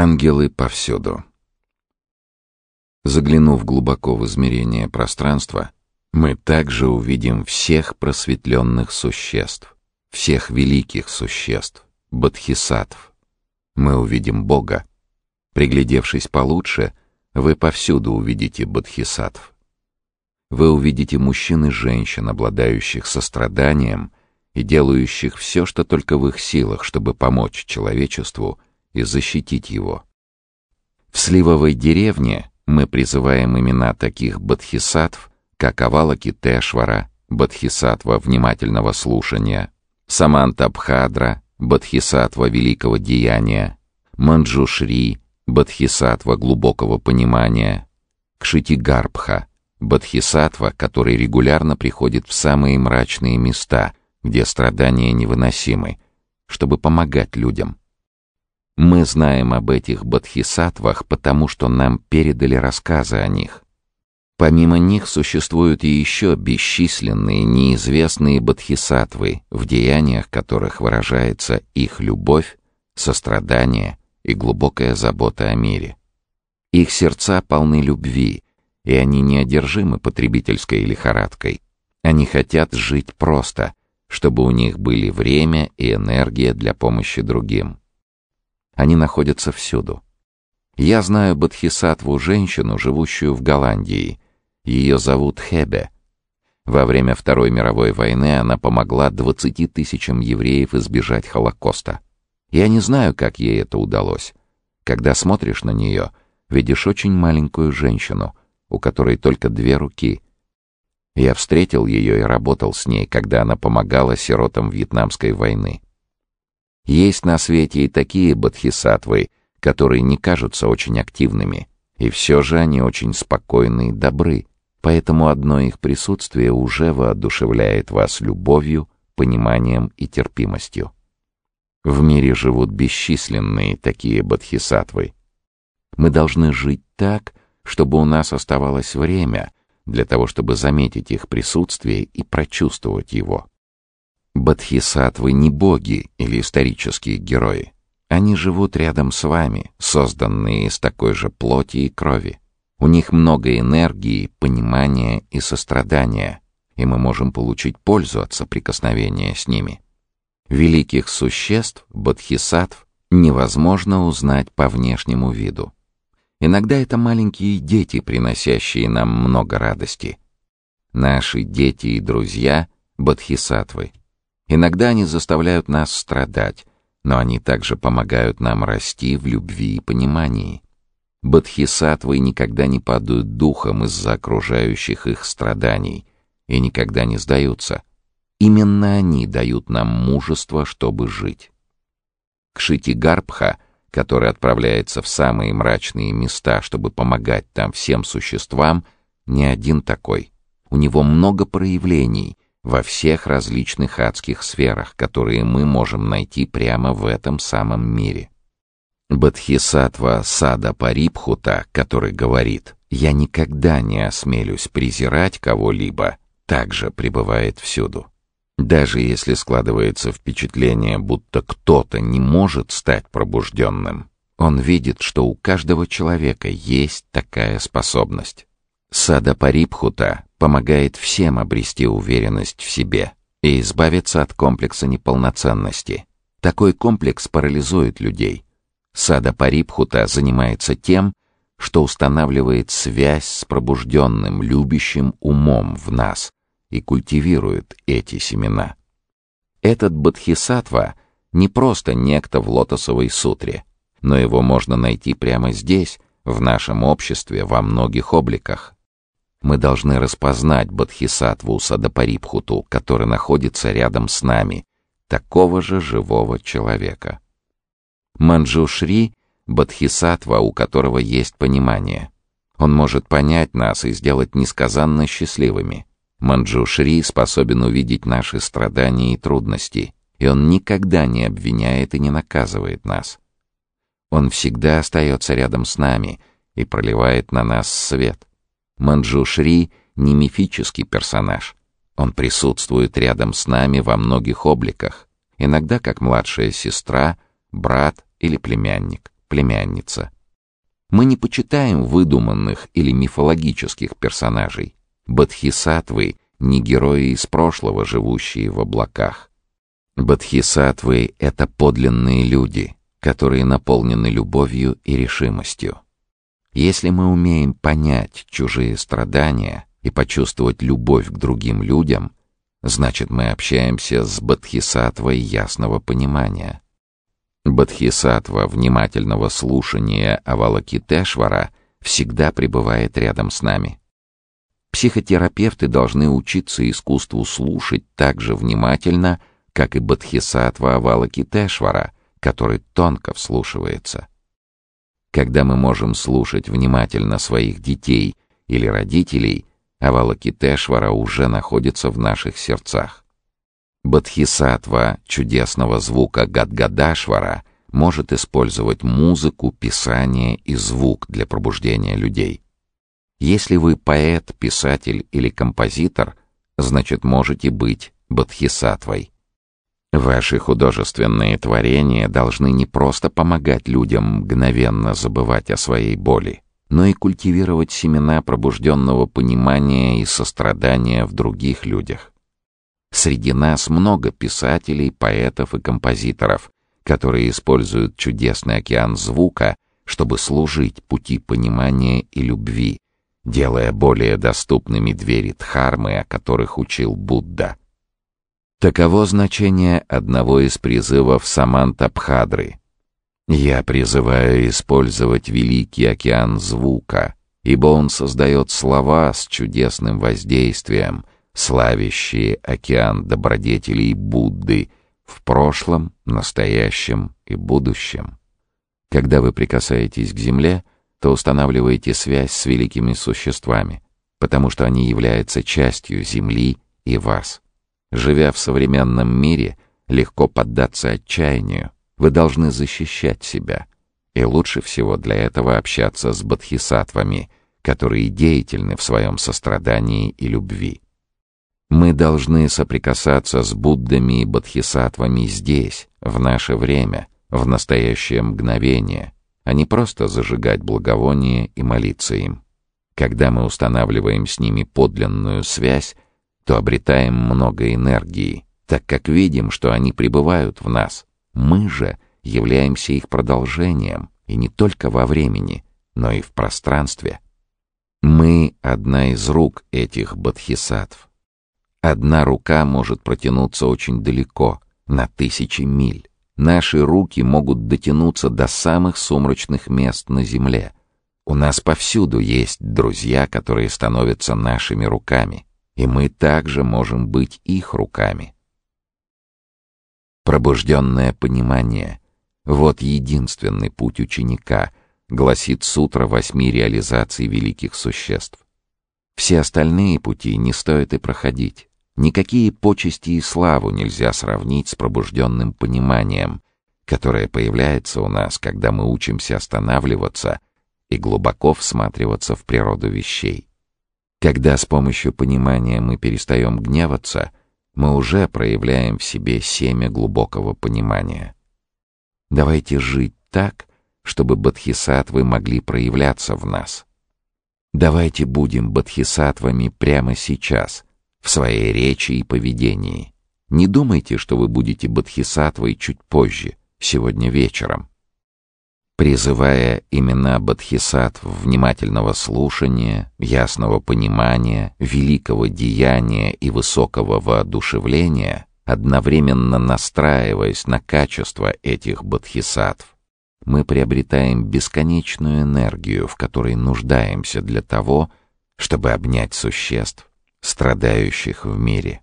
Ангелы повсюду. Заглянув глубоко в измерение пространства, мы также увидим всех просветленных существ, всех великих существ, бодхисаттв. Мы увидим Бога. Приглядевшись получше, вы повсюду увидите бодхисаттв. Вы увидите мужчин и женщин, обладающих состраданием и делающих все, что только в их силах, чтобы помочь человечеству — и защитить его. В Сливовой деревне мы призываем имена таких бодхисаттв, как Авалокитешвара, бодхисаттва внимательного слушания, Самантабхадра, бодхисаттва великого деяния, Манджушри, бодхисаттва глубокого понимания, Кшитигарбха, бодхисаттва, который регулярно приходит в самые мрачные места, где страдания невыносимы, чтобы помогать людям. Мы знаем об этих бодхисаттвах, потому что нам передали рассказы о них. Помимо них существуют и еще бесчисленные неизвестные бодхисаттвы, в деяниях которых выражается их любовь, сострадание и глубокая забота о мире. Их сердца полны любви, и они неодержимы потребительской лихорадкой. Они хотят жить просто, чтобы у них были время и энергия для помощи другим. Они находятся всюду. Я знаю бодхисаттву женщину, живущую в Голландии. Ее зовут Хебе. Во время Второй мировой войны она помогла 20 тысячам евреев избежать Холокоста. Я не знаю, как ей это удалось. Когда смотришь на нее, видишь очень маленькую женщину, у которой только две руки. Я встретил ее и работал с ней, когда она помогала сиротам Вьетнамской войны. Есть на свете и такие бодхисаттвы, которые не кажутся очень активными, и все же они очень спокойны и добры, поэтому одно их присутствие уже воодушевляет вас любовью, пониманием и терпимостью. В мире живут бесчисленные такие бодхисаттвы. Мы должны жить так, чтобы у нас оставалось время для того, чтобы заметить их присутствие и прочувствовать его. Бодхисаттвы не боги или исторические герои. Они живут рядом с вами, созданные из такой же плоти и крови. У них много энергии, понимания и сострадания, и мы можем получить пользу от соприкосновения с ними. Великих существ, бодхисаттв, невозможно узнать по внешнему виду. Иногда это маленькие дети, приносящие нам много радости. Наши дети и друзья — бодхисаттвы. Иногда они заставляют нас страдать, но они также помогают нам расти в любви и понимании. Бодхисаттвы никогда не падают духом из-за окружающих их страданий и никогда не сдаются. Именно они дают нам мужество, чтобы жить. Кшити Гарбха, который отправляется в самые мрачные места, чтобы помогать там всем существам, не один такой. У него много проявлений — во всех различных адских сферах, которые мы можем найти прямо в этом самом мире. Бодхисаттва Сада Парипхута, который говорит «Я никогда не осмелюсь презирать кого-либо», также пребывает всюду. Даже если складывается впечатление, будто кто-то не может стать пробужденным, он видит, что у каждого человека есть такая способность. Сада Парипхута помогает всем обрести уверенность в себе и избавиться от комплекса неполноценности. Такой комплекс парализует людей. Сада Парипхута занимается тем, что устанавливает связь с пробужденным, любящим умом в нас и культивирует эти семена. Этот бодхисаттва не просто некто в лотосовой сутре, но его можно найти прямо здесь, в нашем обществе, во многих обликах. Мы должны распознать Бодхисаттву Садапарипхуту, который находится рядом с нами, такого же живого человека. Манджушри — Бодхисаттва, у которого есть понимание. Он может понять нас и сделать несказанно счастливыми. Манджушри способен увидеть наши страдания и трудности, и он никогда не обвиняет и не наказывает нас. Он всегда остается рядом с нами и проливает на нас свет. Манджушри не мифический персонаж. Он присутствует рядом с нами во многих обликах, иногда как младшая сестра, брат или племянник. племянница. Мы не почитаем выдуманных или мифологических персонажей. Бодхисаттвы — не герои из прошлого, живущие в облаках. Бодхисаттвы — это подлинные люди, которые наполнены любовью и решимостью. Если мы умеем понять чужие страдания и почувствовать любовь к другим людям, значит мы общаемся с бодхисаттвой ясного понимания. Бодхисаттва внимательного слушания Авалокитешвара всегда пребывает рядом с нами. Психотерапевты должны учиться искусству слушать так же внимательно, как и Бодхисаттва Авалокитешвара, который тонко вслушивается. Когда мы можем слушать внимательно своих детей или родителей, Авалокитешвара уже находится в наших сердцах. Бодхисаттва чудесного звука Гадгадашвара может использовать музыку, писание и звук для пробуждения людей. Если вы поэт, писатель или композитор, значит можете быть бодхисаттвой. Ваши художественные творения должны не просто помогать людям мгновенно забывать о своей боли, но и культивировать семена пробужденного понимания и сострадания в других людях. Среди нас много писателей, поэтов и композиторов, которые используют чудесный океан звука, чтобы служить пути понимания и любви, делая более доступными двери Дхармы, о которых учил Будда. Таково значение одного из призывов Саманта Пхадры. «Я призываю использовать великий океан звука, ибо он создает слова с чудесным воздействием — славящие океан добродетелей Будды в прошлом, настоящем и будущем. Когда вы прикасаетесь к земле, то устанавливаете связь с великими существами, потому что они являются частью земли и вас. Живя в современном мире, легко поддаться отчаянию. Вы должны защищать себя. И лучше всего для этого общаться с бодхисаттвами, которые деятельны в своем сострадании и любви. Мы должны соприкасаться с Буддами и Бодхисаттвами здесь, в наше время, в настоящее мгновение, а не просто зажигать благовоние и молиться им. Когда мы устанавливаем с ними подлинную связь, то обретаем много энергии, так как видим, что они пребывают в нас. Мы же являемся их продолжением, и не только во времени, но и в пространстве. Мы — одна из рук этих бодхисаттв. Одна рука может протянуться очень далеко, на тысячи миль. Наши руки могут дотянуться до самых сумрачных мест на земле. У нас повсюду есть друзья, которые становятся нашими руками, и мы также можем быть их руками. Пробужденное понимание — вот единственный путь ученика, гласит сутра восьми реализаций великих существ. Все остальные пути не стоит и проходить. Никакие почести и славу нельзя сравнить с пробужденным пониманием, которое появляется у нас, когда мы учимся останавливаться и глубоко всматриваться в природу вещей. Когда с помощью понимания мы перестаем гневаться, мы уже проявляем в себе семя глубокого понимания. Давайте жить так, чтобы бодхисаттвы могли проявляться в нас. Давайте будем бодхисаттвами прямо сейчас — в своей речи и поведении. Не думайте, что вы будете бодхисаттвой чуть позже, сегодня вечером. Призывая имена бодхисаттв внимательного слушания, ясного понимания, великого деяния и высокого воодушевления, одновременно настраиваясь на качество этих бодхисаттв, мы приобретаем бесконечную энергию, в которой нуждаемся для того, чтобы обнять существ, страдающих в мире.